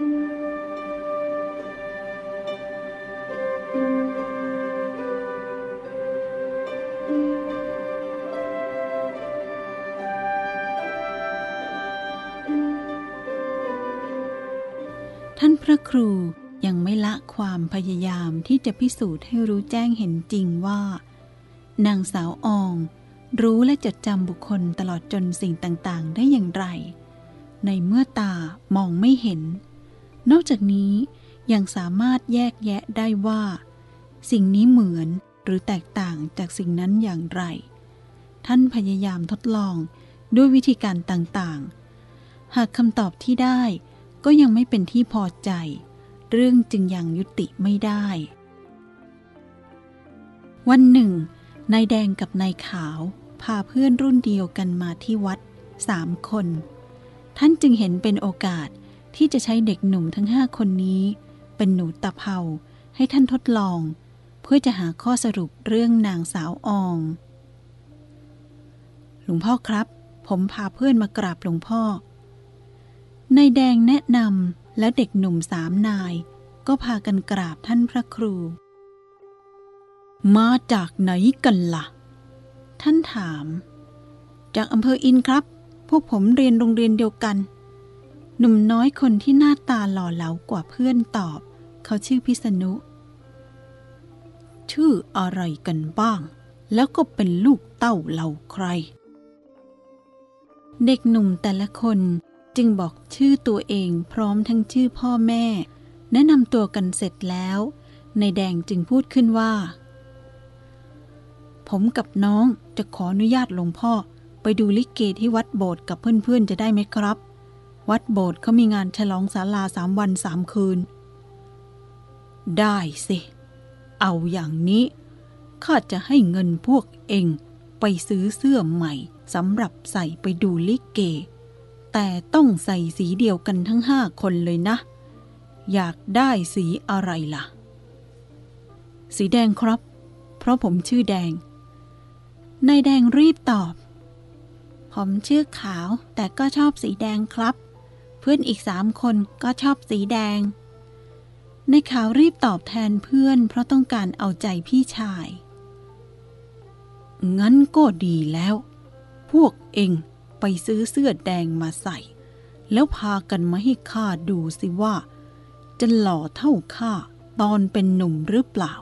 ท่านพระครูยังไม่ละความพยายามที่จะพิสูจน์ให้รู้แจ้งเห็นจริงว่า นางสาวออง รู้และจดจำบุคคลตลอดจนสิ่งต่าง ๆ ได้อย่างไร ในเมื่อตามองไม่เห็น นอกจากนี้ยังสามารถแยกแยะได้ว่า สิ่งนี้เหมือนหรือแตกต่างจากสิ่งนั้นอย่างไร ท่านพยายามทดลองด้วยวิธีการต่างๆ หากคำตอบที่ได้ก็ยังไม่เป็นที่พอใจ เรื่องจึงยังยุติไม่ได้ วันหนึ่งนายแดงกับนายขาวพาเพื่อนรุ่นเดียวกันมาที่วัดสามคน ท่านจึงเห็นเป็นโอกาส ที่จะใช้เด็กหนุ่มทั้งห้าคนนี้ เป็นหนูตะเภาให้ท่านทดลอง เพื่อจะหาข้อสรุปเรื่องนางสาวออง หลวงพ่อครับ ผมพาเพื่อนมากราบหลวงพ่อนายแดงแนะนำและเด็กหนุ่มสามนาย ก็พากันกราบท่านพระครู มาจากไหนกันละ่ะ ท่านถาม จากอำเภออินครับ พวกผมเรียนโรงเรียนเดียวกัน หนุ่มน้อยคนที่หน้าตาหล่อเหลากว่าเพื่อนตอบ เขาชื่อพิษณุ ชื่ออะไรกันบ้าง แล้วก็เป็นลูกเต้าเหล่าใคร เด็กหนุ่มแต่ละคนจึงบอกชื่อตัวเองพร้อมทั้งชื่อพ่อแม่ แนะนำตัวกันเสร็จแล้วในแดงจึงพูดขึ้นว่า ผมกับน้องจะขออนุญาตหลวงพ่อไปดูลิเกที่วัดโบสถ์กับเพื่อนๆจะได้ไหมครับ วัดโบสถ์เขามีงานฉลองศาลาสามวันสามคืน ได้สิ เอาอย่างนี้ ข้าจะให้เงินพวกเองไปซื้อเสื้อใหม่สำหรับใส่ไปดูลิเก แต่ต้องใส่สีเดียวกันทั้งห้าคนเลยนะ อยากได้สีอะไรล่ะ สีแดงครับ เพราะผมชื่อแดง นายแดงรีบตอบ ผมชื่อขาวแต่ก็ชอบสีแดงครับ เพื่อนอีกสามคนก็ชอบสีแดง ในขาวรีบตอบแทนเพื่อนเพราะต้องการเอาใจพี่ชาย งั้นก็ดีแล้ว พวกเองไปซื้อเสื้อแดงมาใส่ แล้วพากันมาให้ข้าดูสิว่า จะหล่อเท่าข้าตอนเป็นหนุ่มหรือเปล่า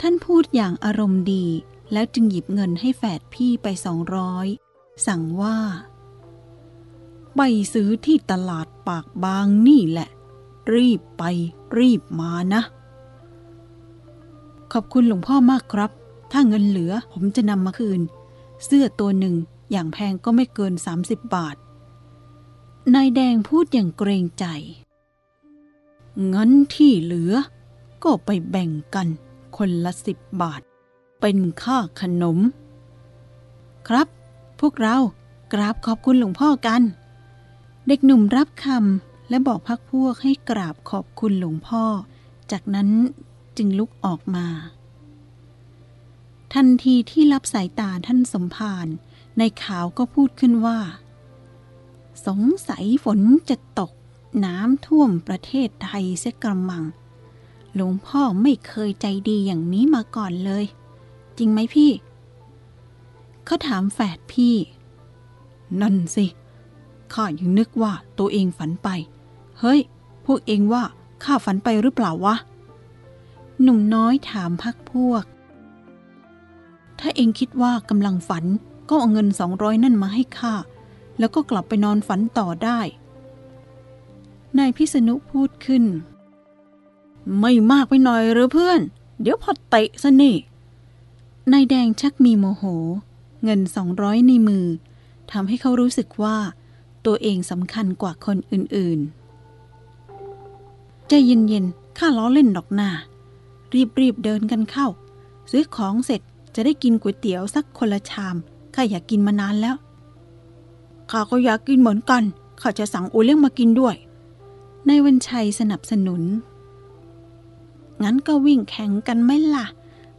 ท่านพูดอย่างอารมณ์ดีแล้วจึงหยิบเงินให้แฝดพี่ไปสองร้อยสั่งว่า ไปซื้อที่ตลาดปากบางนี่แหละ รีบไปรีบมานะ ขอบคุณหลวงพ่อมากครับ ถ้าเงินเหลือผมจะนำมาคืน เสื้อตัวหนึ่งอย่างแพงก็ไม่เกิน 30 บาท นายแดงพูดอย่างเกรงใจ งั้นที่เหลือ ก็ไปแบ่งกัน คนละสิบบาท เป็นค่าขนม ครับ พวกเรากราบขอบคุณหลวงพ่อกัน เด็กหนุ่มรับคำและบอกพักพวกให้กราบขอบคุณหลวงพ่อ จากนั้นจึงลุกออกมา ทันทีที่รับสายตาท่านสมภารในข่าวก็พูดขึ้นว่า สงสัยฝนจะตกน้ำท่วมประเทศไทยเสียกระมัง หลวงพ่อไม่เคยใจดีอย่างนี้มาก่อนเลย จริงไหมพี่ เขาถามแฝดพี่ นั่นสิ ข้ายังนึกว่าตัวเองฝันไป เฮ้ย พวกเองว่าข้าฝันไปหรือเปล่าวะ หนุ่มน้อยถามพักพวก ถ้าเองคิดว่ากำลังฝันก็เอาเงินสองร้อยนั่นมาให้ข้า แล้วก็กลับไปนอนฝันต่อได้ นายพิษณุพูดขึ้น ไม่มากไปหน่อยหรือเพื่อน เดี๋ยวพอเตะซะนี่ นายแดงชักมีโมโห เงินสองร้อยในมือทำให้เขารู้สึกว่า ตัวเองสำคัญกว่าคนอื่นๆ ใจเย็นๆ ข้าล้อเล่นดอกหน้า รีบๆ เดินกันเข้า ซื้อของเสร็จจะได้กินก๋วยเตี๋ยวสักคนละชาม ข้าอยากกินมานานแล้ว ข้าก็อยากกินเหมือนกัน ข้าจะสั่งโอเลี้ยงมากินด้วยในวันชัยสนับสนุน งั้นก็วิ่งแข่งกันไหมล่ะ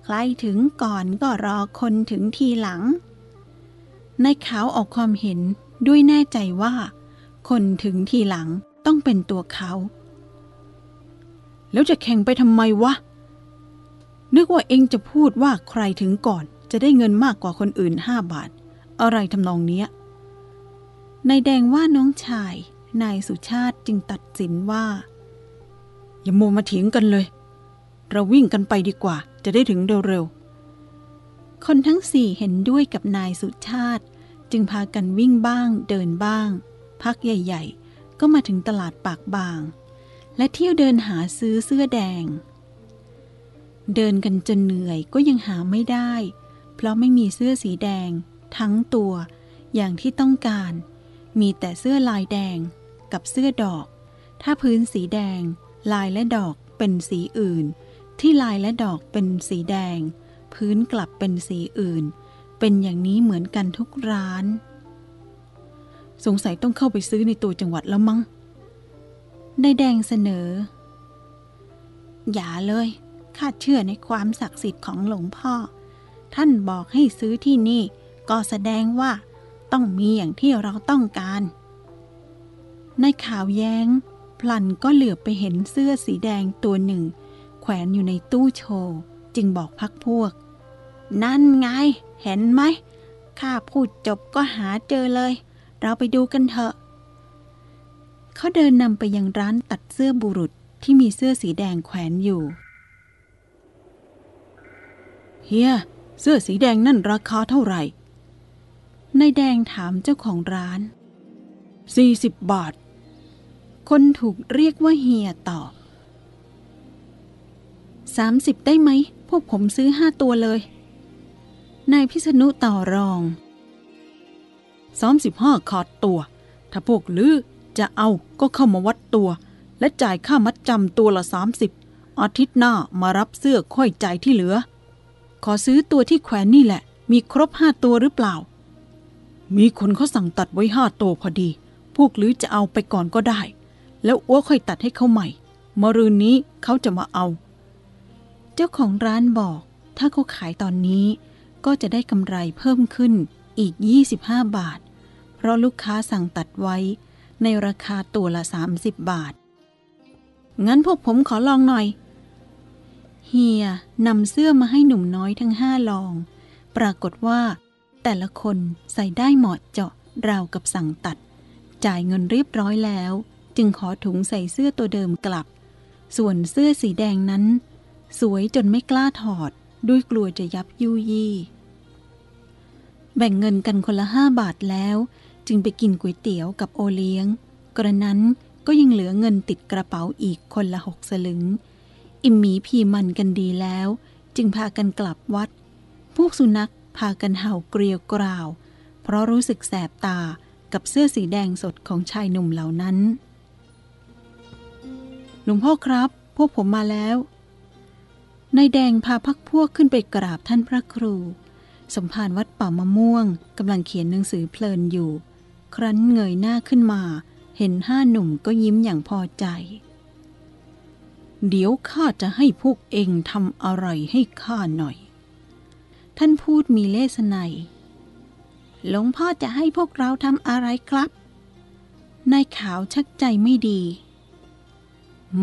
ใครถึงก่อนก็รอคนถึงทีหลังในขาวออกความเห็น ด้วยแน่ใจว่า คนถึงทีหลังต้องเป็นตัวเขา แล้วจะแข่งไปทำไมวะ นึกว่าเองจะพูดว่าใครถึงก่อนจะได้เงินมากกว่าคนอื่นห้าบาท อะไรทำนองเนี้ยนายแดงว่าน้องชาย นายสุชาติจึงตัดสินว่า อย่าโมมาเถียงกันเลย เราวิ่งกันไปดีกว่า จะได้ถึงเร็วๆคนทั้งสี่เห็นด้วยกับนายสุชาติ จึงพากันวิ่งบ้างเดินบ้าง พักใหญ่ๆ ก็มาถึงตลาดปากบาง และเที่ยวเดินหาซื้อเสื้อแดง เดินกันจนเหนื่อยก็ยังหาไม่ได้ เพราะไม่มีเสื้อสีแดง ทั้งตัวอย่างที่ต้องการ มีแต่เสื้อลายแดงกับเสื้อดอก ถ้าพื้นสีแดง ลายและดอกเป็นสีอื่น ที่ลายและดอกเป็นสีแดง พื้นกลับเป็นสีอื่น เป็นอย่างนี้เหมือนกันทุกร้าน สงสัยต้องเข้าไปซื้อในตัวจังหวัดแล้วมั้งนายแดงเสนอ อย่าเลยข้าเชื่อในความศักดิ์สิทธิ์ของหลวงพ่อ ท่านบอกให้ซื้อที่นี่ ก็แสดงว่า ต้องมีอย่างที่เราต้องการในข่าวแย้ง พลันก็เหลือบไปเห็นเสื้อสีแดงตัวหนึ่ง แขวนอยู่ในตู้โชว์ จึงบอกพักพวก นั่นไง เห็นไหมข้าพูดจบก็หาเจอเลย เราไปดูกันเถอะ เขาเดินนำไปยังร้านตัดเสื้อบุรุษที่มีเสื้อสีแดงแขวนอยู่เฮียเสื้อสีแดงนั่นราคาเท่าไหร่นายแดงถามเจ้าของร้าน 40 บาท คนถูกเรียกว่าเฮียตอบ 30 ได้ไหม พวกผมซื้อห้าตัวเลย นายพิษณุต่อรอง35ขาดตัว ถ้าพวกลือจะเอาก็เข้ามาวัดตัว และจ่ายค่ามัดจำตัวละ30อาทิตย์หน้ามารับเสื้อค่อยจ่ายที่เหลือ ขอซื้อตัวที่แขวนนี่แหละ มีครบห้าตัวหรือเปล่า มีคนเขาสั่งตัดไว้ห้าตัวพอดี พวกลือจะเอาไปก่อนก็ได้ แล้วอ้วค่อยตัดให้เขาใหม่มรืนนี้เขาจะมาเอา เจ้าของร้านบอก ถ้าเขาขายตอนนี้ ก็จะได้กำไรเพิ่มขึ้นอีก 25 บาท เพราะลูกค้าสั่งตัดไว้ในราคาตัวละ 30 บาท งั้นพวกผมขอลองหน่อย เฮียนำเสื้อมาให้หนุ่มน้อยทั้งห้าลอง ปรากฏว่า แต่ละคนใส่ได้เหมาะเจาะราวกับสั่งตัด จ่ายเงินเรียบร้อยแล้ว จึงขอถุงใส่เสื้อตัวเดิมกลับ ส่วนเสื้อสีแดงนั้น สวยจนไม่กล้าถอด ด้วยกลัวจะยับยุยี่ แบ่งเงินกันคนละห้าบาทแล้ว จึงไปกินก๋วยเตี๋ยวกับโอเลี้ยง กระนั้นก็ยังเหลือเงินติดกระเป๋าอีกคนละหกสลึง อิ่มหมีพีมันกันดีแล้ว จึงพากันกลับวัด พวกสุนัขพากันเห่าเกลียวกราว เพราะรู้สึกแสบตากับเสื้อสีแดงสดของชายหนุ่มเหล่านั้น หลวงพ่อครับ พวกผมมาแล้ว นายแดงพาพักพวกขึ้นไปกราบท่านพระครู สมภารวัดป่ามะม่วงกำลังเขียนหนังสือเพลินอยู่ ครั้นเงยหน้าขึ้นมา เห็นห้าหนุ่มก็ยิ้มอย่างพอใจ เดี๋ยวข้าจะให้พวกเองทำอะไรให้ข้าหน่อย ท่านพูดมีเลสไนยหลวงพ่อจะให้พวกเราทำอะไรครับ นายขาวชักใจไม่ดี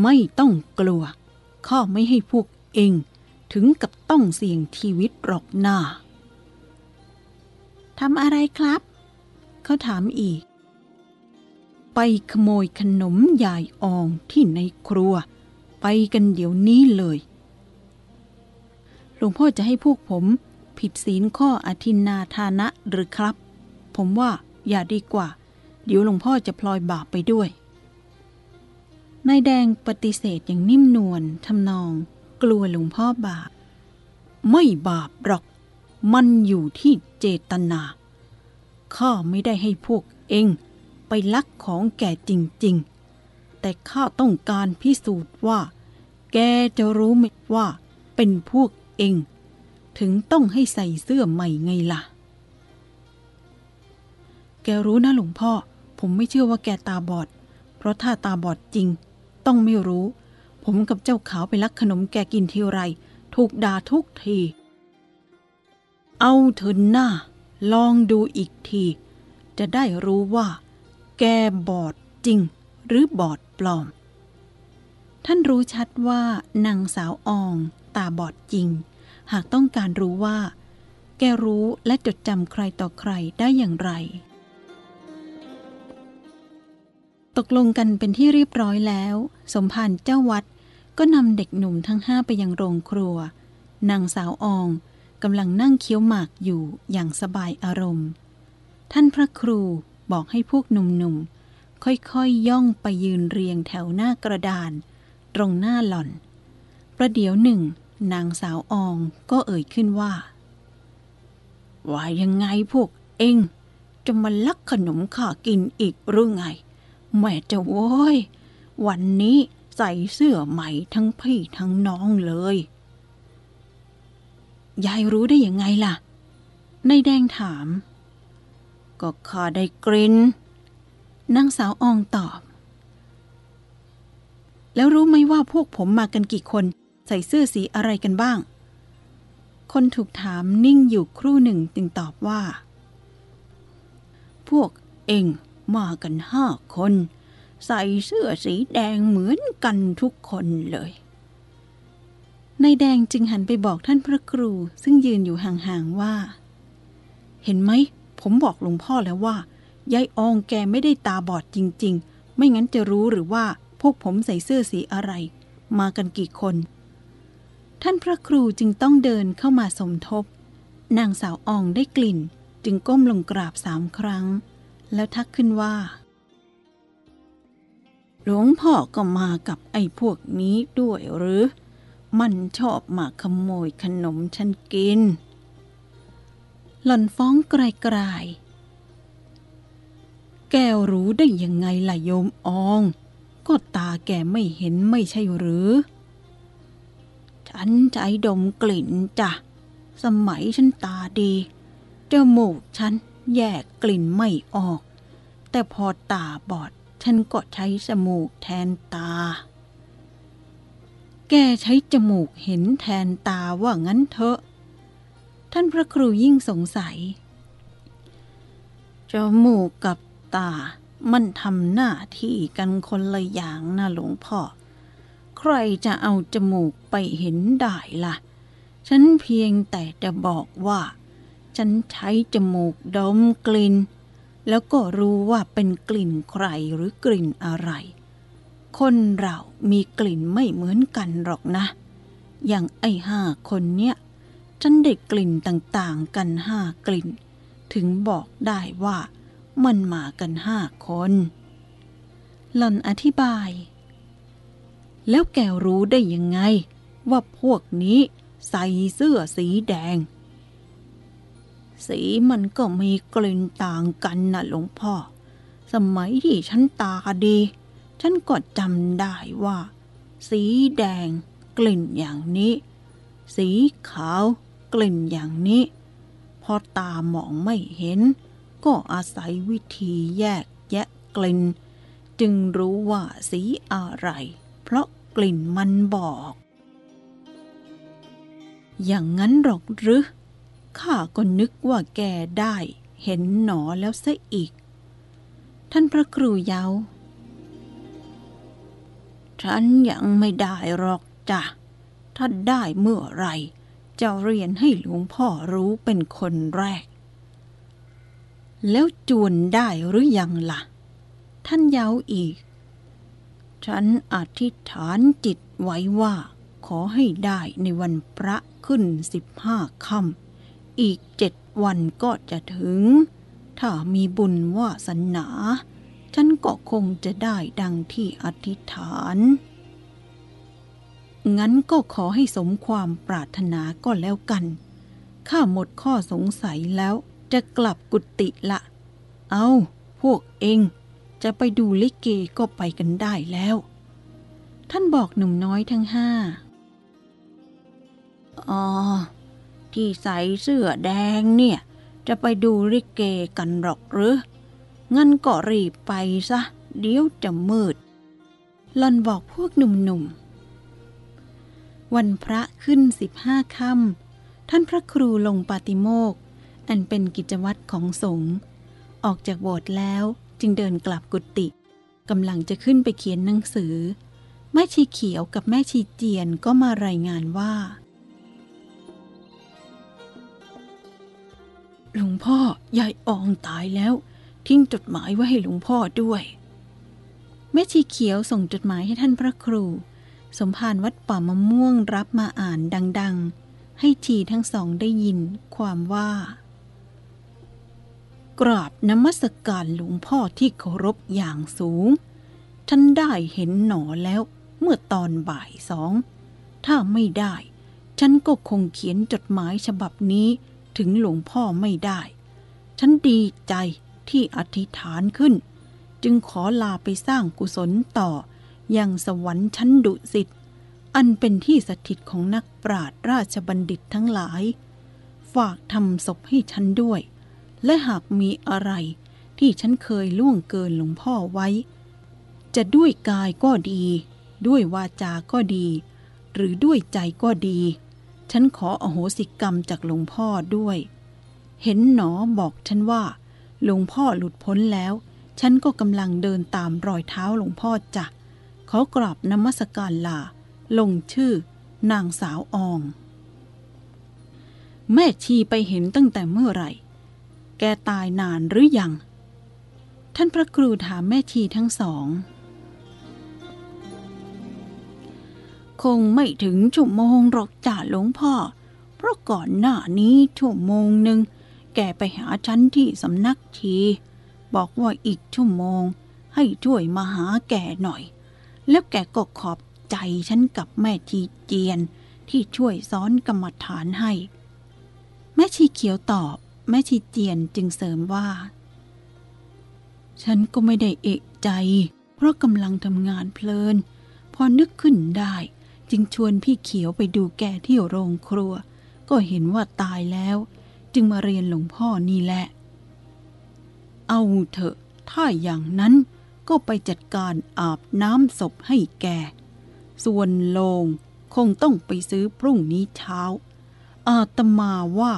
ไม่ต้องกลัว ข้าไม่ให้พวก เองถึงกับต้องเสี่ยงชีวิตหรอกหน้าทำอะไรครับ เขาถามอีก ไปขโมยขนมยายอองที่ในครัว ไปกันเดี๋ยวนี้เลย หลวงพ่อจะให้พวกผมผิดศีลข้ออธินนาทานะหรือครับ ผมว่าอย่าดีกว่า เดี๋ยวหลวงพ่อจะพลอยบาปไปด้วยนายแดงปฏิเสธอย่างนิ่มนวลทำนอง กลัวหลวงพ่อบาป ไม่บาปหรอก มันอยู่ที่เจตนา ข้าไม่ได้ให้พวกเองไปลักของแก่จริง ๆ แต่ข้าต้องการพิสูจน์ว่า แกจะรู้ไหมว่า เป็นพวกเอง ถึงต้องให้ใส่เสื้อใหม่ไงล่ะ แกรู้นะหลวงพ่อ ผมไม่เชื่อว่าแกตาบอด เพราะถ้าตาบอดจริง ต้องไม่รู้ ผมกับเจ้าขาวไปลักขนมแกกินทีไร ถูกด่าทุกที เอาเถอะหน้า ลองดูอีกที จะได้รู้ว่า แกบอดจริง หรือบอดปลอม ท่านรู้ชัดว่านางสาวออง ตาบอดจริง หากต้องการรู้ว่า แกรู้และจดจำใครต่อใครได้อย่างไรตกลงกันเป็นที่เรียบร้อยแล้ว สมภารเจ้าวัด ก็นำเด็กหนุ่มทั้งห้าไปยังโรงครัว นางสาวอองกำลังนั่งเคี้ยวหมากอยู่อย่างสบายอารมณ์ ท่านพระครูบอกให้พวกหนุ่มๆ ค่อยๆยย่องไปยืนเรียงแถวหน้ากระดาน ตรงหน้าหล่อน ประเดี๋ยวหนึ่ง นางสาวอองก็เอ่ยขึ้นว่า ว่ายังไงพวกเองจะมาลักขนมข้ากินอีกหรือไง แม่จะโว้ย วันนี้ ใส่เสื้อใหม่ทั้งพี่ทั้งน้องเลย ยายรู้ได้ยังไงล่ะ นายแดงถาม ก็ข้าได้กลิ่นนางสาวอองตอบ แล้วรู้ไหมว่าพวกผมมากันกี่คนใส่เสื้อสีอะไรกันบ้าง คนถูกถามนิ่งอยู่ครู่หนึ่งจึงตอบว่า พวกเองมากันห้าคน ใส่เสื้อสีแดงเหมือนกันทุกคนเลยนายแดงจึงหันไปบอกท่านพระครูซึ่งยืนอยู่ห่างๆว่า เห็นไหม ผมบอกหลวงพ่อแล้วว่ายายอองแกไม่ได้ตาบอดจริง ๆ ไม่งั้นจะรู้หรือว่าพวกผมใส่เสื้อสีอะไร มากันกี่คน ท่านพระครูจึงต้องเดินเข้ามาสมทบ นางสาวอองได้กลิ่น จึงก้มลงกราบสามครั้ง แล้วทักขึ้นว่า หลวงพ่อก็มากับไอ้พวกนี้ด้วยหรือ มันชอบมาขโมยขนมฉันกิน หล่อนฟ้องไกลๆ แกรู้ได้ยังไงล่ะโยมออง ก็ตาแกไม่เห็นไม่ใช่หรือ ฉันใจดมกลิ่นจ้ะ สมัยฉันตาดีจมูกฉันแยกกลิ่นไม่ออก แต่พอตาบอด ฉันก็ใช้จมูกแทนตา แกใช้จมูกเห็นแทนตาว่างั้นเถอะ ท่านพระครูยิ่งสงสัย จมูกกับตา มันทำหน้าที่กันคนละอย่างนะหลวงพ่อ ใครจะเอาจมูกไปเห็นได้ล่ะ ฉันเพียงแต่จะบอกว่า ฉันใช้จมูกดมกลิ่น แล้วก็รู้ว่าเป็นกลิ่นใครหรือกลิ่นอะไร คนเรามีกลิ่นไม่เหมือนกันหรอกนะ อย่างไอ้ห้าคนเนี้ยฉันได้กลิ่นต่างๆกันห้ากลิ่น ถึงบอกได้ว่ามันมากันห้าคน หล่อนอธิบาย แล้วแกรู้ได้ยังไง ว่าพวกนี้ใส่เสื้อสีแดง สีมันก็มีกลิ่นต่างกันนะหลวงพ่อ สมัยที่ฉันตาดี ฉันก็จำได้ว่า สีแดงกลิ่นอย่างนี้ สีขาวกลิ่นอย่างนี้ พอตามองไม่เห็น ก็อาศัยวิธีแยกแยะกลิ่น จึงรู้ว่าสีอะไร เพราะกลิ่นมันบอก อย่างนั้นหรอกหรือ ข้าก็นึกว่าแกได้เห็นหนอแล้วซะอีก ท่านพระครูเยา้า ฉันยังไม่ได้หรอกจ้ะ ถ้าได้เมื่อไรจะเรียนให้หลวงพ่อรู้เป็นคนแรก แล้วจวนได้หรือยังล่ะ ท่านเย้าอีก ฉันอธิษฐานจิตไว้ว่า ขอให้ได้ในวันพระขึ้นสิบห้าค่ำ อีกเจ็ดวันก็จะถึง ถ้ามีบุญวาสนา ฉันก็คงจะได้ดังที่อธิษฐาน งั้นก็ขอให้สมความปรารถนาก็แล้วกัน ข้าหมดข้อสงสัยแล้วจะกลับกุฏิละ เอาพวกเองจะไปดูลิเกก็ไปกันได้แล้ว ท่านบอกหนุ่มน้อยทั้งห้าอ๋อ ที่ใส่เสื้อแดงเนี่ย จะไปดูลิเกกันหรอกหรือ งั้นก็รีบไปซะ เดี๋ยวจะมืดหลอนบอกพวกหนุ่มๆ วันพระขึ้นสิบห้าค่ำท่านพระครูลงปาติโมก อันเป็นกิจวัตรของสงฆ์ออกจากโบสถ์แล้วจึงเดินกลับกุฏิกำลังจะขึ้นไปเขียนหนังสือ แม่ชีเขียวกับแม่ชีเจียนก็มารายงานว่า หลวงพ่อยายอองตายแล้ว ทิ้งจดหมายไว้ให้หลวงพ่อด้วย แม่ชีเขียวส่งจดหมายให้ท่านพระครู สมภารวัดป่ามะม่วงรับมาอ่านดัง ๆ ให้ชีทั้งสองได้ยินความว่า กราบนมัสการหลวงพ่อที่เคารพอย่างสูง ท่านได้เห็นหนอแล้วเมื่อตอนบ่ายสอง ถ้าไม่ได้ ฉันก็คงเขียนจดหมายฉบับนี้ ถึงหลวงพ่อไม่ได้ ฉันดีใจที่อธิษฐานขึ้น จึงขอลาไปสร้างกุศลต่อยังสวรรค์ชั้นดุสิตอันเป็นที่สถิตของนักปราชญ์ราชบัณฑิตทั้งหลาย ฝากทำศพให้ฉันด้วย และหากมีอะไรที่ฉันเคยล่วงเกินหลวงพ่อไว้ จะด้วยกายก็ดี ด้วยวาจาก็ดี หรือด้วยใจก็ดี ฉันขออโหสิกรรมจากหลวงพ่อด้วย เห็นหนอบอกฉันว่า หลวงพ่อหลุดพ้นแล้ว ฉันก็กำลังเดินตามรอยเท้าหลวงพ่อจ้ะขอกราบนมัสการลา ลงชื่อ นางสาวออง แม่ชีไปเห็นตั้งแต่เมื่อไหร่ แกตายนานหรือยัง ท่านพระครูถามแม่ชีทั้งสอง คงไม่ถึงชั่วโมงหรอกจ่าหลวงพ่อ เพราะก่อนหน้านี้ชั่วโมงหนึ่งแกไปหาฉันที่สำนักชี บอกว่าอีกชั่วโมง ให้ช่วยมาหาแกหน่อย แล้วแกก็ขอบใจฉันกับแม่ชีเจียนที่ช่วยซ้อนกรรมฐานให้ แม่ชีเขียวตอบ แม่ชีเจียนจึงเสริมว่า ฉันก็ไม่ได้เอกใจ เพราะกำลังทำงานเพลิน พอนึกขึ้นได้ จึงชวนพี่เขียวไปดูแกที่โรงครัว ก็เห็นว่าตายแล้ว จึงมาเรียนหลวงพ่อนี่แหละ เอาเถอะ ถ้าอย่างนั้นก็ไปจัดการอาบน้ำศพให้แก ส่วนโลงคงต้องไปซื้อพรุ่งนี้เช้า อาตมาว่า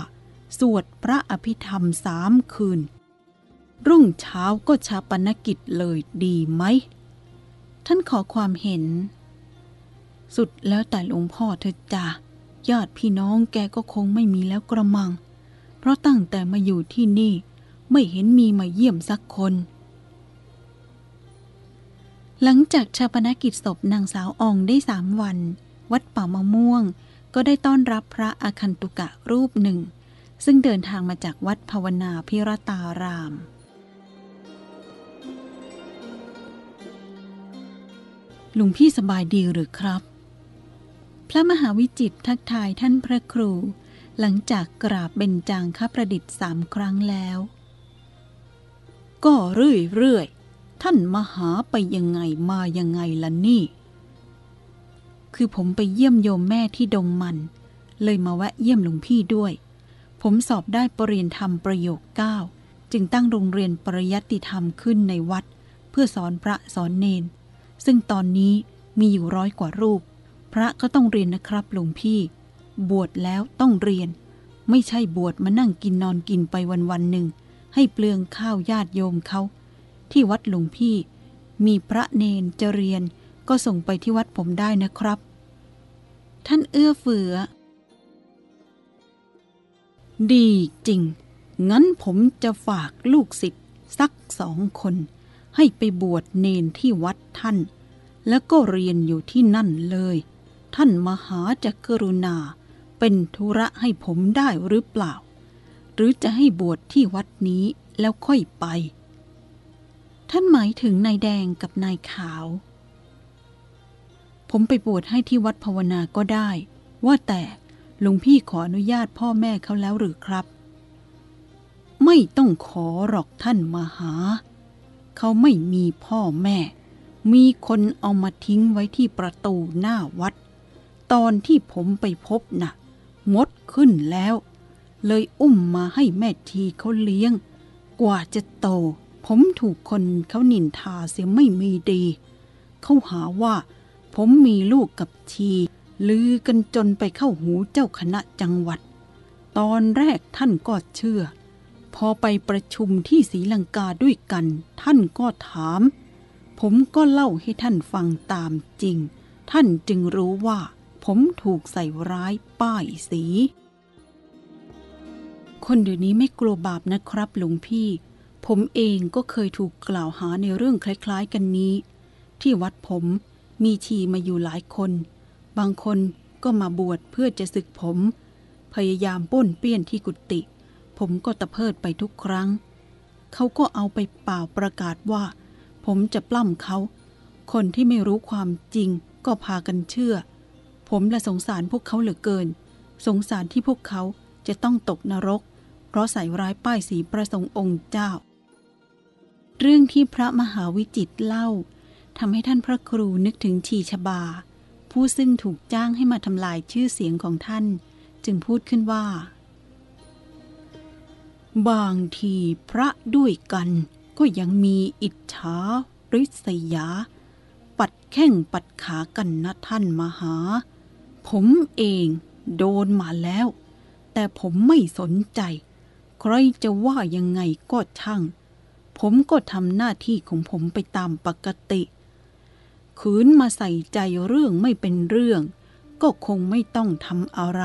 สวดพระอภิธรรมสามคืน รุ่งเช้าก็ชาปนกิจเลยดีไหม ท่านขอความเห็น สุดแล้วแต่หลวงพ่อเธอจ้ะญาติพี่น้องแกก็คงไม่มีแล้วกระมัง เพราะตั้งแต่มาอยู่ที่นี่ ไม่เห็นมีมาเยี่ยมสักคน หลังจากชาปนกิจศพนางสาวอองได้สามวัน วัดป่ามะม่วง ก็ได้ต้อนรับพระอาคันตุกะรูปหนึ่ง ซึ่งเดินทางมาจากวัดภาวนาพิรตารามหลวงพี่สบายดีหรือครับ พระมหาวิจิตทักทายท่านพระครู หลังจากกราบเบญจางคประดิษฐ์สามครั้งแล้ว ก็เรื่อยๆ ท่านมหาไปยังไงมายังไงล่ะนี่ คือผมไปเยี่ยมโยมแม่ที่ดงมัน เลยมาแวะเยี่ยมหลวงพี่ด้วย ผมสอบได้ปรริญญาธรรมประโยคเก้าจึงตั้งโรงเรียนปริยัติธรรมขึ้นในวัด เพื่อสอนพระสอนเนน ซึ่งตอนนี้มีอยู่ร้อยกว่ารูป พระก็ต้องเรียนนะครับหลวงพี่ บวชแล้วต้องเรียน ไม่ใช่บวชมานั่งกินนอนกินไปวันวันหนึ่ง ให้เปลืองข้าวญาติโยมเขา ที่วัดหลวงพี่ มีพระเนนจะเรียนก็ส่งไปที่วัดผมได้นะครับ ท่านเอื้อเฟือ ดีจริง งั้นผมจะฝากลูกศิษย์สักสองคน ให้ไปบวชเนนที่วัดท่าน แล้วก็เรียนอยู่ที่นั่นเลย ท่านมหาจะกรุณา เป็นธุระให้ผมได้หรือเปล่า หรือจะให้บวชที่วัดนี้แล้วค่อยไป ท่านหมายถึงนายแดงกับนายขาว ผมไปบวชให้ที่วัดภาวนาก็ได้ ว่าแต่หลวงพี่ขออนุญาตพ่อแม่เขาแล้วหรือครับ ไม่ต้องขอหรอกท่านมหา เขาไม่มีพ่อแม่ มีคนเอามาทิ้งไว้ที่ประตูหน้าวัด ตอนที่ผมไปพบนะ่ะ มดขึ้นแล้ว เลยอุ้มมาให้แม่ทีเขาเลี้ยง กว่าจะโต ผมถูกคนเขานินทาเสียไม่มีดี เขาหาว่า ผมมีลูกกับที ลือกันจนไปเข้าหูเจ้าคณะจังหวัด ตอนแรกท่านก็เชื่อ พอไปประชุมที่ศรีลังกาด้วยกัน ท่านก็ถาม ผมก็เล่าให้ท่านฟังตามจริง ท่านจึงรู้ว่า ผมถูกใส่ร้ายป้ายสี คนเดี๋ยวนี้ไม่กลัวบาปนะครับหลวงพี่ ผมเองก็เคยถูกกล่าวหาในเรื่องคล้ายๆกันนี้ ที่วัดผมมีชีมาอยู่หลายคน บางคนก็มาบวชเพื่อจะศึกผม พยายามป้นเปี้ยนที่กุฏิ ผมก็ตะเพิดไปทุกครั้ง เขาก็เอาไปเป่าประกาศว่า ผมจะปล้ำเขา คนที่ไม่รู้ความจริงก็พากันเชื่อ ผมละสงสารพวกเขาเหลือเกิน สงสารที่พวกเขาจะต้องตกนรก เพราะใส่ร้ายป้ายสีประสงค์องค์เจ้า เรื่องที่พระมหาวิจิตเล่าทำให้ท่านพระครูนึกถึงชีชบา ผู้ซึ่งถูกจ้างให้มาทำลายชื่อเสียงของท่าน จึงพูดขึ้นว่า บางทีพระด้วยกันก็ยังมีอิจฉาริษยา ปัดแข้งปัดขากันนะท่านมหา ผมเองโดนมาแล้ว แต่ผมไม่สนใจ ใครจะว่ายังไงก็ช่าง ผมก็ทำหน้าที่ของผมไปตามปกติ ขืนมาใส่ใจเรื่องไม่เป็นเรื่อง ก็คงไม่ต้องทำอะไร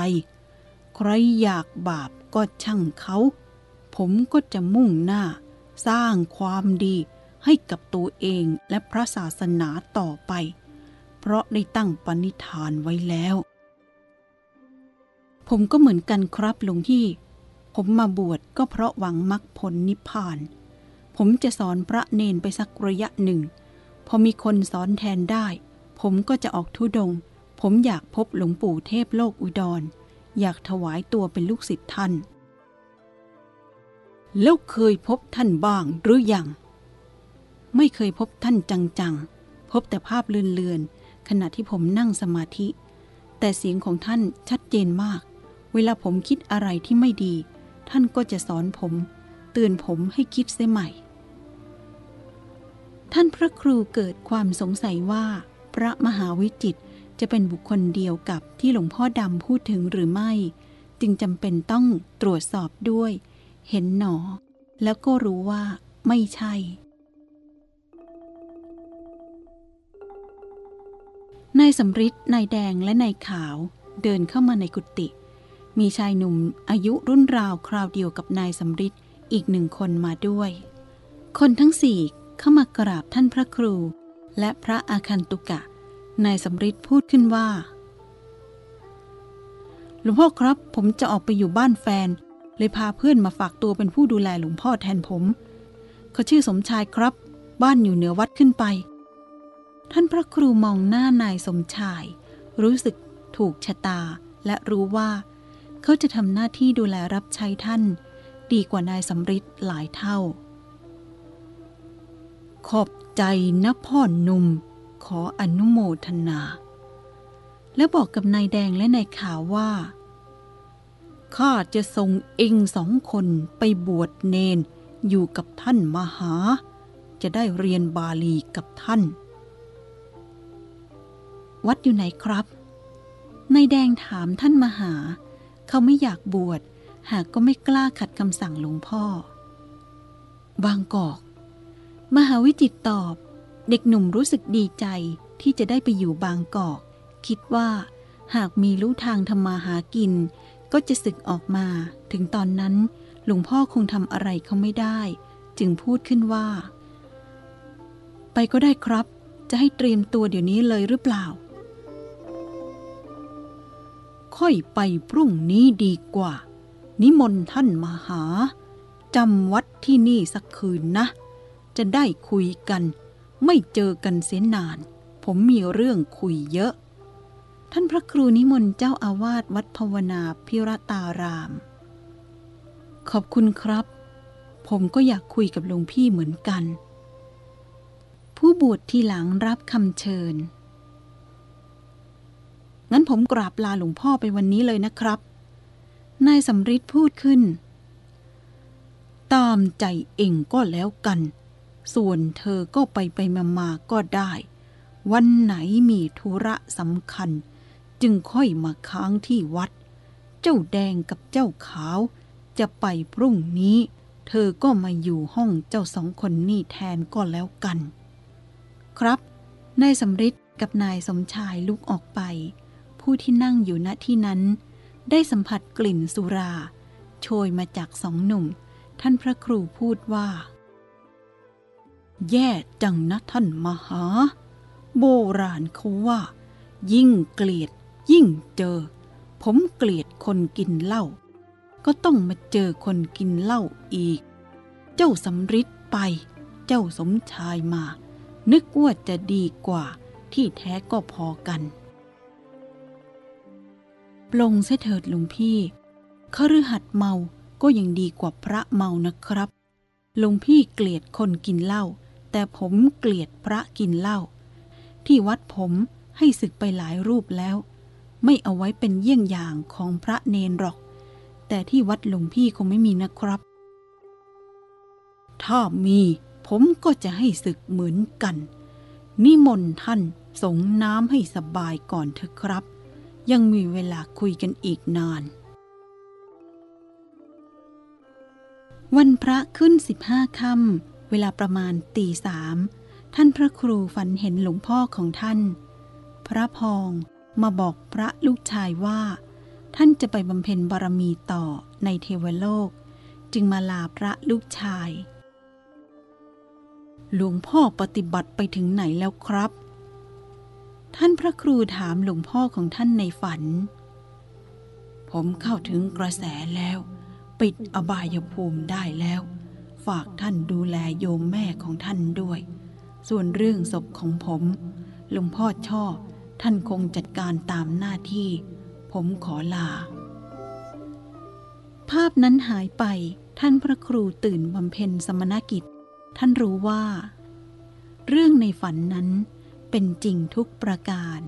ใครอยากบาปก็ช่างเขา ผมก็จะมุ่งหน้า สร้างความดีให้กับตัวเองและพระศาสนาต่อไป เพราะได้ตั้งปณิธานไว้แล้ว ผมก็เหมือนกันครับหลวงพี่ ผมมาบวชก็เพราะหวังมรรคผลนิพพาน ผมจะสอนพระเนนไปสักระยะหนึ่ง พอมีคนสอนแทนได้ ผมก็จะออกทุดง ผมอยากพบหลวงปู่เทพโลกอุดร อยากถวายตัวเป็นลูกศิษย์ท่าน แล้วเคยพบท่านบ้างหรือยังไม่เคยพบท่านจังๆ พบแต่ภาพเลือนๆ ขณะที่ผมนั่งสมาธิ แต่เสียงของท่านชัดเจนมาก เวลาผมคิดอะไรที่ไม่ดี ท่านก็จะสอนผม เตือนผมให้คิดเสียใหม่ ท่านพระครูเกิดความสงสัยว่า พระมหาวิจิตจะเป็นบุคคลเดียวกับที่หลวงพ่อดำพูดถึงหรือไม่ จึงจำเป็นต้องตรวจสอบด้วย เห็นหนอ แล้วก็รู้ว่าไม่ใช่ นายสำริดนายแดงและนายขาวเดินเข้ามาในกุฏิมีชายหนุ่มอายุรุ่นราวคราวเดียวกับนายสำริดอีกหนึ่งคนมาด้วย คนทั้งสี่เข้ามากราบท่านพระครู และพระอาคันตุกะ นายสำริดพูดขึ้นว่าหลวงพ่อครับผมจะออกไปอยู่บ้านแฟน เลยพาเพื่อนมาฝากตัวเป็นผู้ดูแลหลวงพ่อแทนผม เขาชื่อสมชายครับ บ้านอยู่เหนือวัดขึ้นไป ท่านพระครูมองหน้านายสมชาย รู้สึกถูกชะตาและรู้ว่า เขาจะทำหน้าที่ดูแลรับใช้ท่าน ดีกว่านายสำริดหลายเท่า ขอบใจนะพ่อหนุ่ม ขออนุโมทนา และบอกกับนายแดงและนายขาวว่าข้าจะส่งเองสองคนไปบวชเนนอยู่กับท่านมหา จะได้เรียนบาลีกับท่าน วัดอยู่ไหนครับนายแดงถามท่านมหา เขาไม่อยากบวช หากก็ไม่กล้าขัดคำสั่งหลวงพ่อ บางกอก มหาวิจิตตอบ เด็กหนุ่มรู้สึกดีใจที่จะได้ไปอยู่บางกอก คิดว่า หากมีรู้ทางทำมาหากิน ก็จะศึกออกมา ถึงตอนนั้น หลวงพ่อคงทำอะไรเขาไม่ได้ จึงพูดขึ้นว่า ไปก็ได้ครับ จะให้เตรียมตัวเดี๋ยวนี้เลยหรือเปล่า ค่อยไปพรุ่งนี้ดีกว่า นิมนต์ท่านมาหาจำวัดที่นี่สักคืนนะ จะได้คุยกัน ไม่เจอกันเสียนาน ผมมีเรื่องคุยเยอะ ท่านพระครูนิมนต์เจ้าอาวาสวัดภาวนาพิรตาราม ขอบคุณครับ ผมก็อยากคุยกับหลวงพี่เหมือนกัน ผู้บวชทีหลังรับคำเชิญ งั้นผมกราบลาหลวงพ่อไปวันนี้เลยนะครับ นายสำริดพูดขึ้น ตามใจเองก็แล้วกัน ส่วนเธอก็ไปไปมามาก็ได้ วันไหนมีธุระสำคัญ จึงค่อยมาค้างที่วัด เจ้าแดงกับเจ้าขาว จะไปพรุ่งนี้ เธอก็มาอยู่ห้องเจ้าสองคนนี่แทนก็แล้วกัน ครับนายสำริดกับนายสมชายลุกออกไป ผู้ที่นั่งอยู่ณที่นั้น ได้สัมผัสกลิ่นสุรา โชยมาจากสองหนุ่ม ท่านพระครูพูดว่า แย่จังนะท่านมหา โบราณเขาว่า ยิ่งเกลียด ยิ่งเจอ ผมเกลียดคนกินเหล้าก็ต้องมาเจอคนกินเหล้าอีก เจ้าสำริดไป เจ้าสมชายมา นึกว่าจะดีกว่าที่แท้ก็พอกัน ลงเสเถิดหลวงพี่คฤหัสเมาก็ยังดีกว่าพระเมานะครับหลวงพี่เกลียดคนกินเหล้าแต่ผมเกลียดพระกินเหล้าที่วัดผมให้ศึกไปหลายรูปแล้ว ไม่เอาไว้เป็นเยี่ยงอย่างของพระเนนหรอก แต่ที่วัดหลวงพี่คงไม่มีนะครับ ถ้ามีผมก็จะให้ศึกเหมือนกัน นิมนต์ท่านสงน้ำให้สบายก่อนเถอะครับ ยังมีเวลาคุยกันอีกนาน วันพระขึ้นสิบห้าค่ำเวลาประมาณตีสามท่านพระครูฝันเห็นหลวงพ่อของท่าน พระพองมาบอกพระลูกชายว่า ท่านจะไปบำเพ็ญบารมีต่อในเทวโลก จึงมาลาพระลูกชาย หลวงพ่อปฏิบัติไปถึงไหนแล้วครับ ท่านพระครูถามหลวงพ่อของท่านในฝัน ผมเข้าถึงกระแสแล้ว ปิดอบายภูมิได้แล้ว ฝากท่านดูแลโยมแม่ของท่านด้วย ส่วนเรื่องศพของผม หลวงพ่อชอบท่านคงจัดการตามหน้าที่ ผมขอลา ภาพนั้นหายไปท่านพระครูตื่นบำเพ็ญสมณกิจ ท่านรู้ว่า เรื่องในฝันนั้น เป็นจริงทุกประการ